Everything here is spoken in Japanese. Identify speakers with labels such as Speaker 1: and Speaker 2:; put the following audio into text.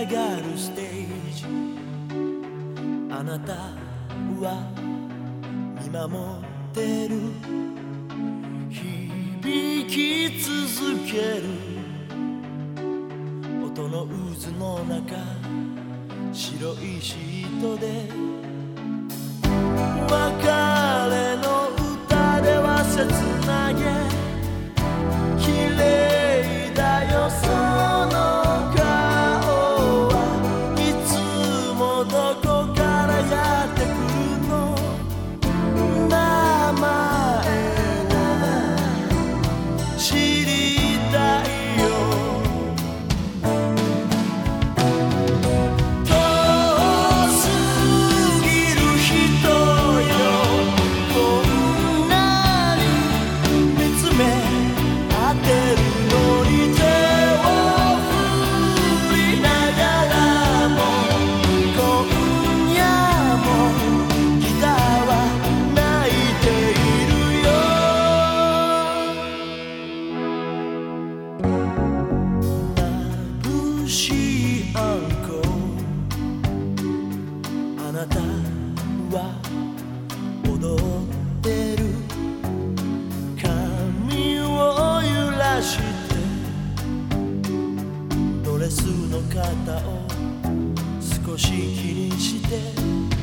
Speaker 1: 上がるステージ。あなたは見守ってる。響き続ける。音の渦の中。白いシートで。別れの歌では切なげ。してドレスの肩を少し気にして